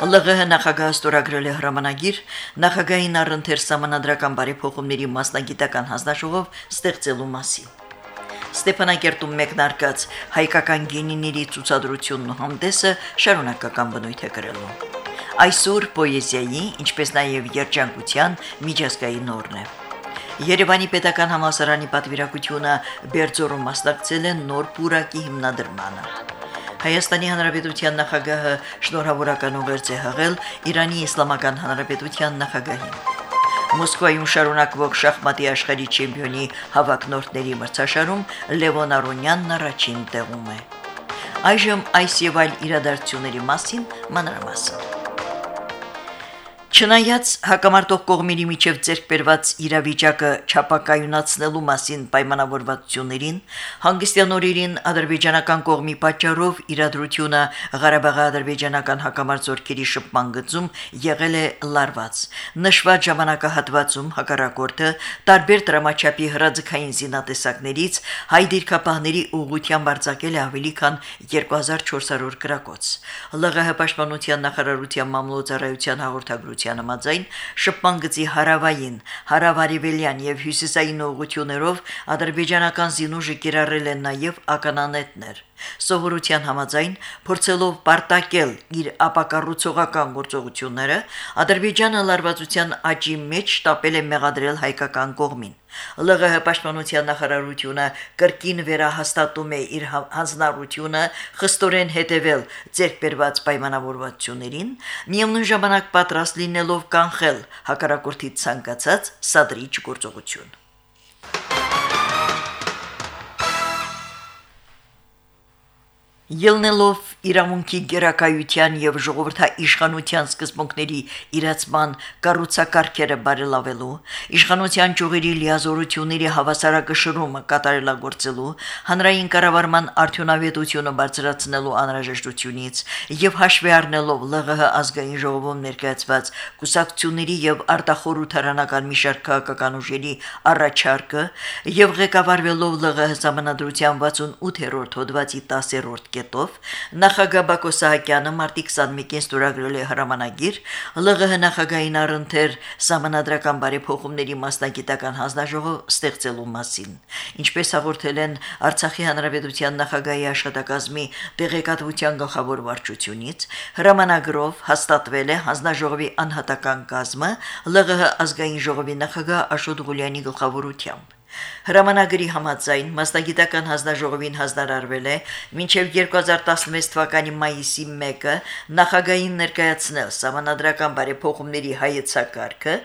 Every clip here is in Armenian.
ԼՂՀ նախագահը ստորագրել է հրամանագիր նախագահային առընթեր համանդրական բարեփոխումների մասնագիտական հանձնաժողով ստեղծելու մասին։ Ստեփանակերտում մեկնարկած հայկական գինիների ցուցադրությունն ու հանդեսը շարունակական բնույթ է կրելու։ Այսօր պոեզիայի, ինչպես նաև երջանկության միջազգային օրն է։ Երևանի Պետական Համալսարանի պատվիրակությունը Բերձորում մասնակցել է նոր պուրակի հիմնադրմանը։ Հայաստանի Հանրապետության նախագահը շնորհավորական ուղերձ է հղել Իրանի Իսլամական Հանրապետության նախագահին։ Մոսկվայում շարունակվող շախմատի աշխարհի չեմպիոնի հավաքնորդների մրցաշարում Լևոն Արոնյանն առաջին տեղում է։ Այժմ այս եւ այլ իրադարձությունների մասին մանրամասն։ Չնայած հակամարտող կողմերի միջև ձեռք բերված իրավիճակը չափակայունացնելու մասին պայմանավորվածություններին, հանգստյան օրերին ադրբեջանական կողմի պատճառով իրադրությունը Ղարաբաղի ադրբեջանական հակամարտ զորքերի շփման գծում եղել է լարված։ Նշված ժամանակահատվածում հակառակորդը տարբեր դրամաչափի հրաձգային զինատեսակներից հայ դիրքապահների ուղղությամբ արձակել է ավելի քան 2400 գրակոց։ ԼՂՀ պաշտպանության նախարարության մամլոյցարայության հաղորդագրության Մարտիրոսյան համաձայն շփման գծի հարավային, հարավարիվելյան եւ հյուսիսային ուղություններով ադրբեջանական զինուժը կիրառել են նաեւ ականանետներ։ Սովորության համաձայն փորձելով պարտակել իր ապակառուցողական գործողությունները, Ադրբեջանը լարվածության աճի մեջ շտապել է մեղադրել հայկական կողմին։ ԼՂՀ պաշտպանության նախարարությունը կրկին վերահաստատում է իր հանձնառությունը խստորեն հետևել ձերբերված պայմանավորվածություններին, միևնույն ժամանակ պատրաստ լինելով կանխել հակառակորդի ցանկացած սադրիչ գործողություն։ Ելնելով իրավունքի գերակայության եւ ժողովրդաիշխանության սկզբունքների իրացման կառուցակարգերը բարելավելու, իշխանության ճյուղերի լիազորությունների հավասարակշռումը կատարելագործելու, հանրային կառավարման արդյունավետությունը բարձրացնելու անհրաժեշտությունից եւ հաշվի առնելով ԼՂՀ ազգային ժողովում ներկայացված կուսակցությունների եւ արտախորհրդարանական մի շարք քաղաքական ուժերի առաջարկը եւ ղեկավարվելով ԼՂՀ համանդրության 68-րդ հոդվածի 10-րդ կետով նախագահ Բակո Սահակյանը մարտի 21-ին ստորագրել է հրամանագիր ԼՂՀ նախագահային առընթեր համանadrական բարեփոխումների մասնագիտական հանձնաժողով ստեղծելու մասին։ Ինչպես հաղորդել են Արցախի հանրապետության նախագահի աշխատակազմի տեղեկատվության գլխավոր վարչությունից, հրամանագրով հաստատվել է հանձնաժողովի անհատական կազմը ԼՂՀ ազգային ժողովի նախագահ Աշոտ Ղուլյանի գլխավորությամբ։ Հրամանագրի համաձայն մասնագիտական հանձնաժողովին հանձնարարվել է մինչև 2016 թվականի մայիսի 1-ը նախագահին ներկայացնել համանadrական բարեփոխումների հայեցակարգը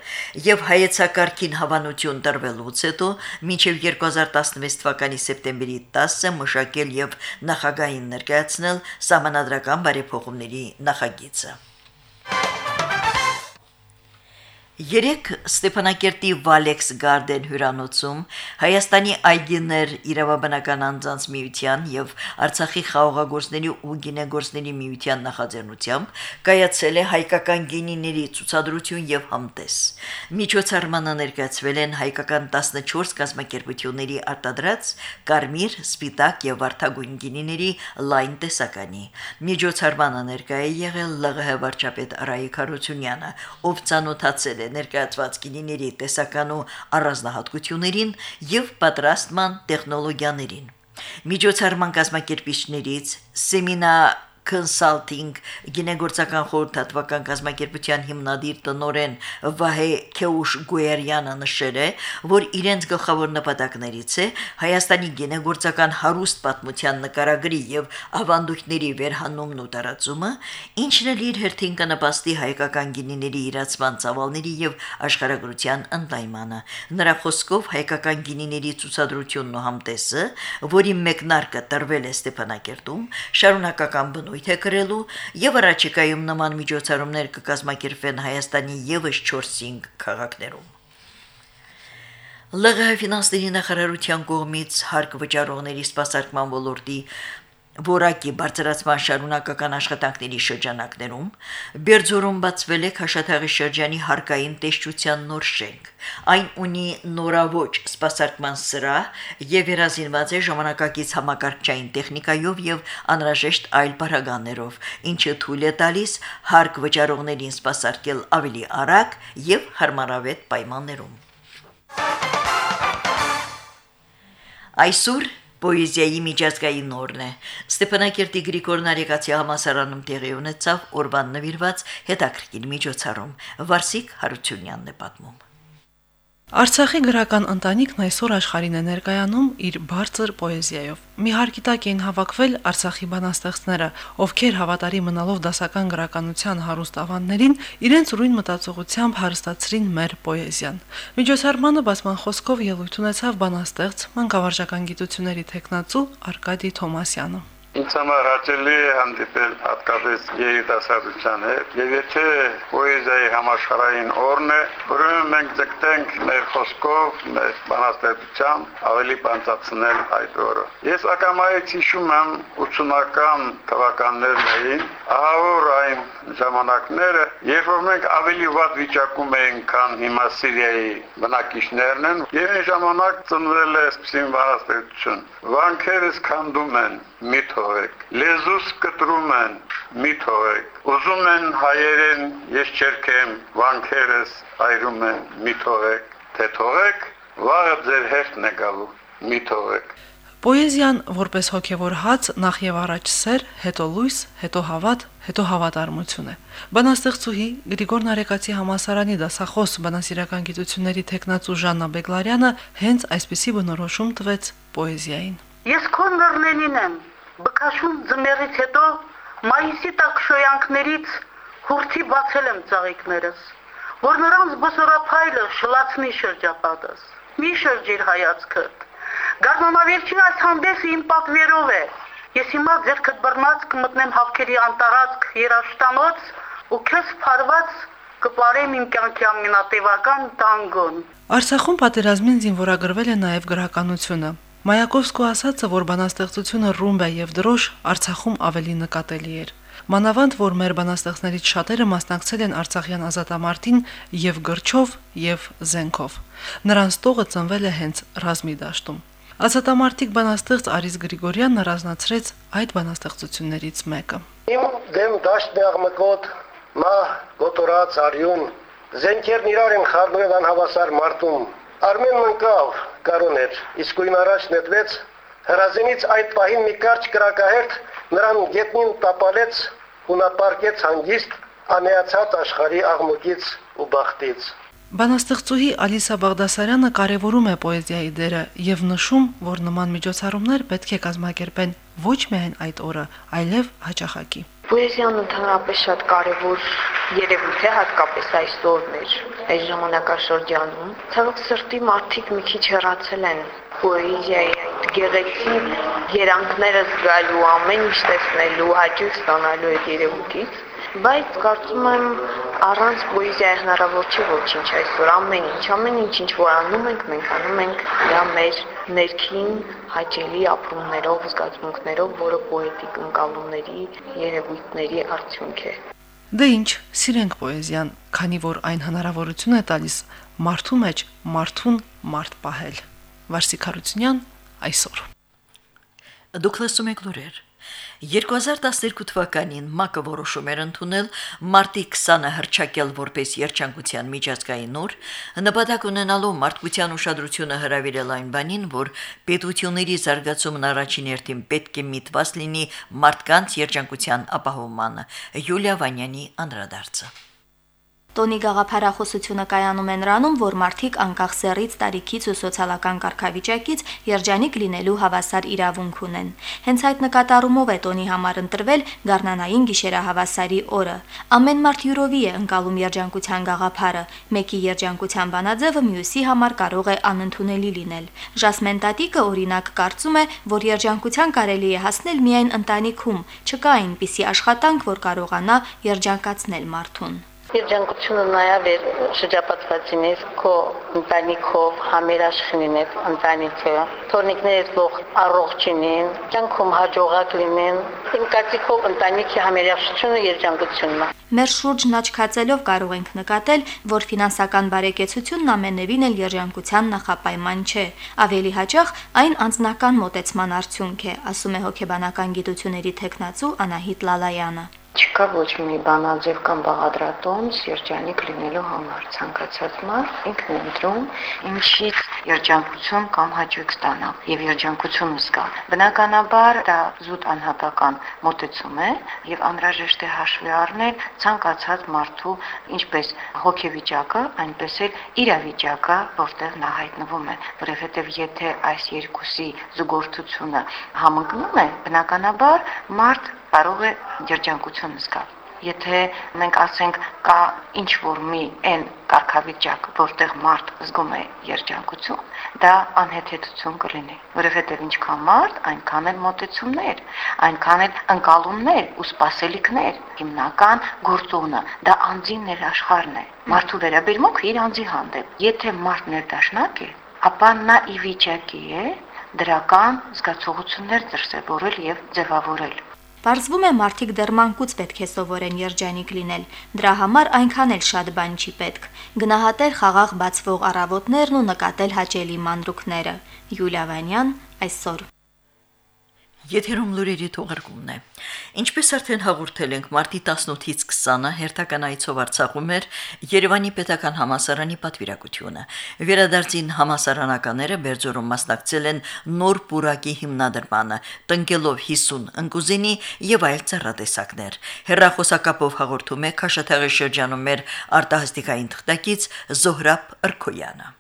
եւ հայեցակարգին հավանություն տրվելուց հետո մինչև 2016 թվականի սեպտեմբերի 10-ը մշակել եւ նախագահին ներկայացնել համանadrական բարեփոխումների նախագիծը։ Երեք Ստեփանակերտի Վալեքս Գարդեն հյուրանոցում Հայաստանի այգիներ իրավաբանական անձանց միության եւ Արցախի խաղողագործների ու գինեգործների միության նախաձեռնությամբ կայացել է հայկական գինիների ցուցադրություն եւ համտես։ Միջոցառմանը ներկայացվել են հայկական 14 կազմակերպությունների արտադրած կարմիր, սպիտակ եւ վարդագույն գինիների լայն տեսականի։ Միջոցառմանը ներկայ է եղել ԼՂՀ վարչապետ Արայիկ Հարությունյանը, ով ցանոթացել է ներկայացված գինիների տեսական ու առանձնահատկություններին եւ պատրաստման տեխնոլոգիաներին։ Միջոցառման կազմակերպիչներից Սեմինա Consulting գինեգործական խորհրդատվական կազմակերպության հիմնադիր տնորեն Վահե Քեուշ Գուերյանը նշել է, որ իրենց գլխավոր նպատակներից է Հայաստանի գինեգործական հարուստ պատմության նկարագրի եւ ավանդույթների վերհանումն ու տարածումը, ինչն էլ իր հերթին կնպաստի հայկական գինիների իրացման ծավալների եւ աշխարհագրության ընդլայնմանը։ Նրա խոսքով հայկական գինիների ցուցադրությունն ու համտեսը, որի մեկնարկը տրվել է Ստեփանակերտում, շարունակական բնույթ բնույթ է կրելու եւ առաջիկայում նման միջոցառումներ կկազմակերպվեն Հայաստանի եւս 4-5 քաղաքներում։ ԼՂՀ ֆինանսների նախարարության կողմից հարկ վճարողների սպասարկման ոլորտի որակի բարձրացման շարունակական աշխատանքների շրջանակներում Բերձորում բացվել է Խաշաթաղի շրջանի հարկային տեսչության նոր շենք։ Այն ունի նորավոճ սպասարկման սրահ եւ երազինված է ժամանակակից համակարգչային տեխնիկայով եւ անհրաժեշտ այլ բարագաներով, ինչը թույլ է տալիս հարկ վճարողներին սպասարկել ավելի արագ եւ հարմարավետ պայմաններում։ Այսօր Պոեզիայի միջազգային օրն է։ Ստեփանակերտի Գրիգոր Նարեկացի համասարանում տեղի ունեցավ օրվան նվիրված հետաքրքիր միջոցառում։ Վարսիկ Հարությունյանն է պատմում։ Արցախի գրական ընտանիքն այսօր աշխարհին է ներկայանում իր բարձր պոեզիայով։ Մի հարկիտակ էին հավաքվել Արցախի բանաստեղծները, ովքեր հավատարի մնալով դասական գրականության հարուստ ավանդներին, իրենց ուրույն մտածողությամբ հարստացրին մեր պոեզիան։ Միջոցառմանը բացման խոսքով ելույթ ունեցավ բանաստեղծ, մանկավարժական գիտությունների տեխնացու Արկադի Թոմասյանը։ Ինձ համար հաճելի է հանդիպել հատկապես երիտասարդության հետ եւ եթե պոեզիայի համաշխարհային օրն է, ուրեմն մենք ձգտենք մեր խոսքով, մեր բանաստեղծությամբ ավելի բանտացնել այդ օրը։ Ես ակամայից հիշում եմ 80-ական թվականներն էին, ահավոր այն ժամանակները, երբ որ մենք ավելի վատ վիճակում էինք, քան հիմա Սիրիայի բնակիչներն են, եւ այն ժամանակ ծնվել է սպասին բանաստեղծություն։ Վանքերս քանդում են, մի թողեք։ Լեզուս կտրում են, մի թողեք։ Ուզում են հայերեն, ես չերքեմ, վանքերս այրում են, մի թողեք։ Թե թողեք, վաղը ձեր հերթն է գալու, մի թողեք։ Պոեզիան որպես հոգևոր հաց նախ եւ առաջ սեր, հետո լույս, հետո հավատ, հետո հավատարմություն է։ Բանաստեղծուհի Գրիգոր Նարեկացի համասարանի դասախոս բանասիրական գիտությունների տեխնացու Ժաննա Բեգլարյանը հենց այսպիսի բնորոշում տվեց պոեզիային։ Ես քո նռնենին եմ, բկաշուն ձմերից հետո մայիսի տակ շոյանքներից հուրթի բացել եմ ծաղիկներս, որ նրանց բոսորափայլը շլացնի շրջապատս։ Մի շրջիր հայացքդ Գարնանավերջին այս հանդեսը իմ պատվերով է։ Ես հիմա ձերքդ բռնած կմտնեմ հավքերի անտարածք երաշտանոց ու քեզ փարված կպարեմ իմ կյանքի ամենատևական տանգոն։ Արցախում պատերազմին զինվորագրվել է նաև գրականությունը։ Մայակովսկու ասացը, որ բանաստեղծությունը ռումբ է եւ դրոշ Արցախում ավելի նկատելի էր։ Մանավանդ որ մեր բանաստեղծներից շատերը մասնակցել են Արցախյան ազատամարտին եւ գրչով եւ զենքով։ Նրանց տողը ծնվել է հենց ռազմի դաշտում։ Ազատամարտիկ բանաստեղծ Արիս Գրիգորյանն առանձնացրեց այդ բանաստեղծություններից մեկը։ Իմ դեմ դաշտ աղմկոտ, մա գոտորած արյուն, զենքերն իրար են խառնվել անհավասար մարտում։ Արմեն մնկավ կարուն էր, իսկույն առաջ նետվեց, հրազենից այդ պահին մի կարճ կրակահերթ նրան գետնին տապալեց ու նա պարկեց հանգիստ անեացած աշխարի աղմուկից ու բախտից։ Բանաստեղծուհի Ալիսա Բաղդասարյանը կարևորում է պոեզիայի դերը եւ նշում, որ նման միջոցառումներ պետք է կազմակերպեն ոչ միայն այդ օրը, այլև հաճախակի։ Պոեզիան ընդհանրապես շատ կարևոր երևույթ է, հատկապես այս օրներ, այս ժամանակաշրջանում։ Ցավոք սրտի մարդիկ մի քիչ հեռացել են պոեզիայի այդ գեղեցիկ երանգները զգալու, ամեն ինչ տեսնելու, հաճույք ստանալու այդ երևույթից բայց կարծում եմ առանց պոեզիայի հնարավոր չէ ոչինչ այսօր ամեն ինչ ամեն ինչ ինչ որ անում ենք մենք անում ենք դա մեր ներքին հաճելի ապրումներով զգացմունքներով որը պոետիկ ընկալումների երևույթների արդյունք է Դե ինչ, սիրենք պոեզիան, քանի որ այն հնարավորություն է տալիս մարդու մեջ մարդուն մարդ պահել։ Վարսիկ Հարությունյան այսօր։ Դուք լսում եք լուրեր։ 2012 թվականին ՄԱԿ-ը որոշում էր ընդունել մարտի 20-ը հրճակել որպես երջանկության միջազգային օր, նպատակ ունենալու մարդկության ուշադրությունը հրավիրել այն բանին, որ պետությունների զարգացումն առաջին հերթին պետք է միտված լինի մարդկանց երջանկության ապահովմանը։ Յուլիա Վանյանի անդրադարձը Տոնի գաղափարախոսությունը կայանում է նրանում, որ մարդիկ անկախ սեռից, տարիքից ու սոցիալական կարգավիճակից երջանիկ լինելու հավասար իրավունք ունեն։ Հենց այդ նկատառումով է Տոնի համար ընտրվել Գառնանային գիշերահավասարի օրը։ Ամեն մարդ յուրովի է ընկալում երջանկության գաղափարը, մեկի երջանկության բանաձևը մյուսի համար կարող է անընդունելի լինել։ Ժասմեն Տատիկը օրինակ կարծում է, որ երջանկության կարելի է հասնել միայն ընտանիքում, չկա այնպիսի աշխատանք, որ կարողանա երջանկացնել մարդուն։ Երջանկությունը նաև էր շրջապատվածին ես քո ընտանիքով, համերաշխինին հետ ընտանիքը, թորնիկներդ ող առողջինին, կյանքում հաջողակ լինեն։ Իմ կարծիքով ընտանիքի համերաշխությունը երջանկությունն է։ Մեր շուրջն աչքացելով կարող ենք նկատել, որ ֆինանսական բարեկեցությունն ամենևին էլ երջանկության նախապայման չէ։ Ավելի հաճախ այն անձնական մոտեցման արդյունք է, ասում է հոգեբանական գիտությունների տեխնացու Անահիտ Լալայանը։ Չկա ոչ մի բանաձև կամ բաղադրատոմս երջանիկ լինելու համար։ Ցանկացած մարդ ինքն է ընտրում ինչից երջանկություն կամ հաճույք ստանա եւ երջանկություն զգա։ Բնականաբար դա զուտ անհատական մոտեցում է եւ անհրաժեշտ է հաշվի առնել ցանկացած մարդու ինչպես հոգեվիճակը, այնպես էլ իրավիճակը, որտեղ նա հայտնվում է, որովհետեւ եթե այս երկուսի զուգորդությունը համընկնում է, բնականաբար մարդ կարող է երջանկություն զգալ։ Եթե մենք ասենք կա ինչ որ մի այն կարգավիճակ, որտեղ մարդ զգում է երջանկություն, դա անհեթեթություն կլինի, որովհետև ինչքան մարդ, այնքան էլ մոտեցումներ, այնքան էլ ընկալումներ ու սպասելիքներ։ Հիմնական գործոնը դա անձին ներաշխարն է։ Մարդու վերաբերմունքը իր անձի հանդեպ։ Եթե մարդն ներդաշնակ է, ապա նա ի վիճակի է դրական զգացողություններ դրսևորել եւ ձևավորել։ Պարզվում է մարդիկ դեռ մանկուց պետք է սովորեն երջանիկ լինել։ Դրա համար այնքան էլ շատ բան չի պետք։ Գնահատել խաղաղ բացվող առավոտներն ու նկատել հաճելի մանրուքները։ Յուլիա Վանյան այսօր Եթերում լուրերի թողարկումն է։ Ինչպես արդեն հաղորդել ենք, մարտի 18-ից 20-ը հերթական այցով Արցախում էր Երևանի Պետական համասարանի պատվիրակությունը։ Վերադարձին համասարանականները Բերձորում մասնակցել են նոր պուրակի հիմնադրմանը, տնկելով 50 ընկուզինի եւ այլ ծառատեսակներ։ Հերրախոսակապով հաղորդում է Քաշաթաղի շրջանում մեր արտահասթիկային թղթակից Զոհրաբ Ըրքոյանը։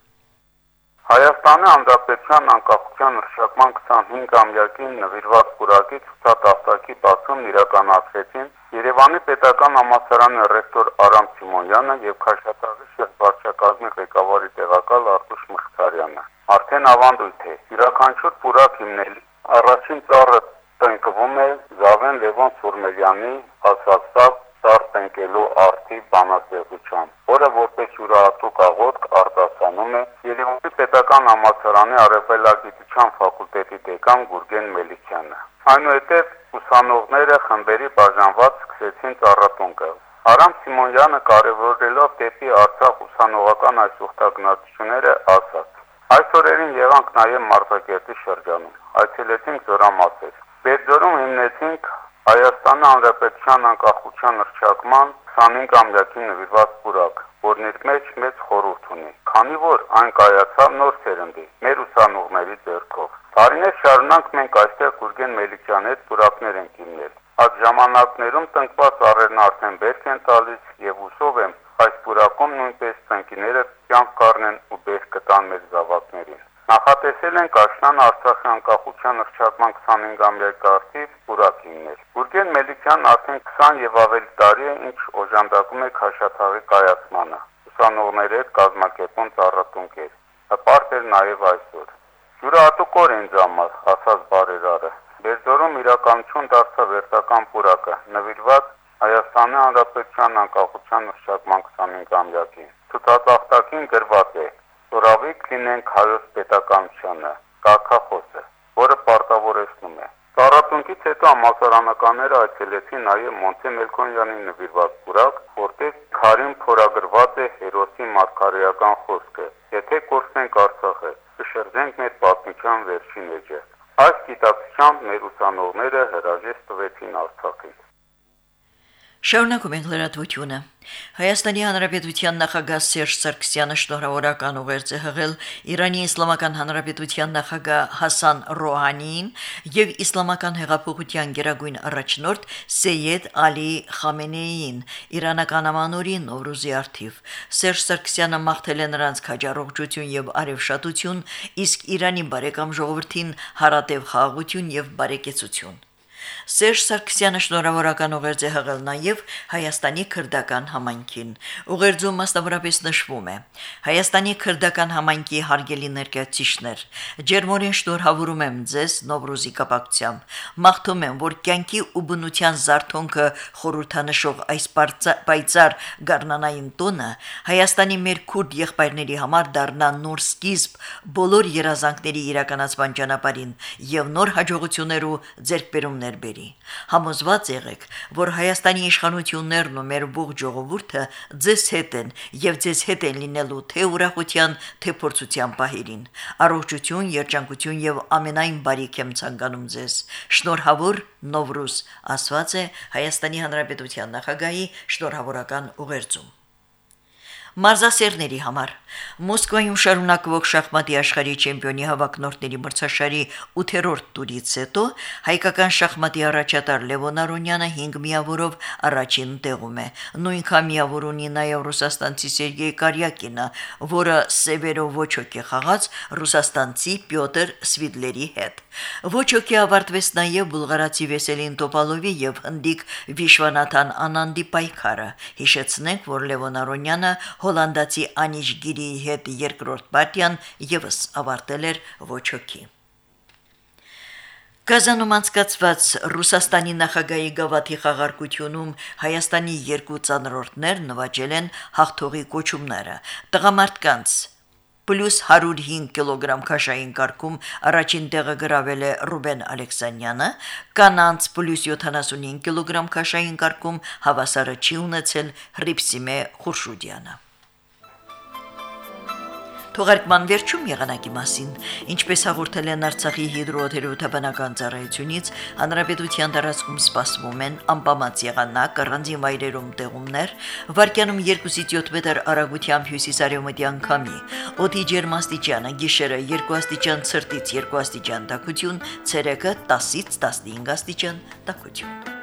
Հայաստանի Հանրապետության անկախության հռչակման 25-ամյակին նվիրված կուրակի ցուցադաստակի բացումն իրականացրեցին Երևանի Պետական համալսարանի ռեկտոր Արամ Սիմոնյանը եւ Քաշաթաղի շրջվարչակազմի ղեկավարի տեղակալ Արտուշ Մխիթարյանը։ Արդեն ավանդույթ է. Յուրաքանչյուր կուրակ հիմնել առաջին ծառը տնկվում է Զավեն Լևոն Սուրմելյանի ասացած ծառ տնկելու արդի բանաստեղծությամբ, որը որպես յուրահատուկ աղոթք արտասանում է Երևանի Պետական համալսարանի Արևելագիտության ֆակուլտետի դեկան Գուրգեն Մելիքյանը։ Այնուհետև ուսանողները խմբերի բաժանված սկսեցին ծառատունկը։ Արամ Սիմոնյանը կարևորելով դեպի Արցախ ուսանողական այս ուխտագնացությունները ասաց. Այս օրերին եղանք նաև Մարտակերտի շրջանում։ Այցելեցինք Զորամասեր։ Բերձորում հիմնեցինք Հայաստանի Հանրապետության անկախության հռչակման 25-ամյակին նվիրված պուրակ, որն իր մեջ մեծ խորհուրդ ունի, քանի որ այն կայացավ նոր սերնդի, մեր ուսանողների ձեռքով։ Տարիներ շարունակ մենք այստեղ Գուրգեն Մելիքյանի հետ պուրակներ ենք հիմնել։ Այդ ժամանակներում տնկված առերն արդեն բերք են տալիս եւ ուսով եմ այս պուրակում նույնպես տնկիները կյանք կառնեն ու բերք կտան մեր զավակներին։ Նախատեսել են Կաշնան Արցախի անկախության հռչակման 25-ամյակի արդիվ Բուրակիններ։ Գուրգեն Մելիքյանն արդեն 20 եւ ավելի տարի է ինչ օժանդակում է Քաշաթաղի կայացմանը։ Ուսանողների հետ կազմակերպում ծառատունկեր։ Հպարտ էր նաեւ այսօր։ Յուրահատուկ օր ինձ համար, ասաց բարերարը։ Բերձորում իրականություն դարձավ վերտական պուրակը, նվիրված Հայաստանի Հանրապետության անկախության հռչակման 25-ամյակին։ Ցուցածախտակին գրված է Սորավիկ լինենք հայոց պետականությանը, կարգախոսը, որը պարտավորեցնում է։ Ծառատունկից հետո համասարանականները այցելեցին նաև Մոնտե Մելքոնյանի նվիրված պուրակ, որտեղ քարին փորագրված է հերոսի մարգարեական խոսքը. Եթե կորցնենք Արցախը, կշրջենք մեր պատմության վերջին էջը։ Այս գիտակցությամբ մեր ուսանողները հրաժեշտ տվեցին Արցախին։ Շարունակում ենք լրատվությունը։ Հայաստանի Հանրապետության նախագահ Սերժ Սարգսյանը շնորհավորական ուղերձ է հղել Իրանի Իսլամական Հանրապետության նախագահ Հասան Ռոհանիին եւ Իսլամական հեղափոխության գերագույն առաջնորդ Սեյեդ Ալի Խամենեիին իրանական ամանորի Նովրուզի արթիվ։ Սերժ Սարգսյանը մաղթել է նրանց քաջառողջություն եւ արևշատություն, իսկ Իրանի բարեկամ ժողովրդին հարատև խաղաղություն եւ բարեկեցություն։ Սերժ Սարգսյանը շնորհավորական ուղերձ է հղել նաև Հայաստանի քրդական համայնքին։ Ուղերձում մասնավորապես նշվում է. Հայաստանի քրդական համայնքի հարգելի ներկայացիչներ, ջերմորեն շնորհավորում եմ ձեզ Նովրուզի կապակցությամբ։ Մաղթում եմ, որ կյանքի ու բնության զարթոնքը խորհրդանշող այս պայծառ գառնանային տոնը Հայաստանի մեր քուրդ եղբայրների համար դառնա նոր սկիզբ բոլոր երազանքների իրականացման ճանապարհին եւ նոր հաջողություններ ու ձեռքբերումներ բերի։ Համոզված եղեք, որ Հայաստանի իշխանություններն ու մեր ողջ ժողովուրդը ձեզ հետ են եւ ձեզ հետ են լինելու թե ուրախության, թե փորձության պահերին։ Առողջություն, երջանկություն եւ ամենայն բարիք եմ ցանկանում ձեզ։ Շնորհավոր Նովրուզ, ասված է Հայաստանի Հանրապետության նախագահի շնորհավորական ուղերձում մարզասերների համար։ Մոսկվայում շարունակվող շախմատի աշխարհի չեմպիոնի հավաքնորդների մրցաշարի 8-րդ տուրից հետո հայկական շախմատի առաջատար Լևոն Արոնյանը 5 միավորով առաջին տեղում է։ Նույնքան միավոր ունի նաև ռուսաստանցի Սերգեյ Կարյակինը, որը սևերով ոչ հոգի խաղաց ռուսաստանցի Պյոտր Սվիդլերի հետ։ Ոչ հոգի ավարտվեց նաև բուլղարացի Վեսելին Տոպալովի եւ հնդիկ Վիշվանաթան Անանդի պայքարը։ Հիշեցնենք, որ Լևոն Արոնյանը հոլանդացի Անիժ Գիրիի հետ երկրորդ պարտիան եւս ավարտել էր ոչ հոգի։ Կազանում անցկացված Ռուսաստանի նախագահի գավաթի խաղարկությունում Հայաստանի երկու ցանրորդներ նվաճել են հաղթողի կոչումները։ Տղամարդկանց պլյուս 105 կիլոգրամ քաշային կարգում առաջին տեղը գրավել է Ռուբեն Ալեքսանյանը, կանանց պլյուս 75 կիլոգրամ քաշային կարգում հավասարը չի ունեցել Հրիփսիմե Խուրշուդյանը։ Թողարկման վերջում եղանակի մասին, ինչպես հաղորդել են Արցախի հիդրոթերապևտաբանական ծառայությունից, հանրապետության տարածքում սպասվում են անպամած եղանակ, առանձին վայրերում տեղումներ, վարկյանում 2-ից 7 մետր արագությամբ հյուսիսարևմտյան քամի, օդի ջերմաստիճանը գիշերը 2 աստիճան ցրտից 2 աստիճան տաքություն, ցերեկը 10-ից 15 աստիճան տաքություն։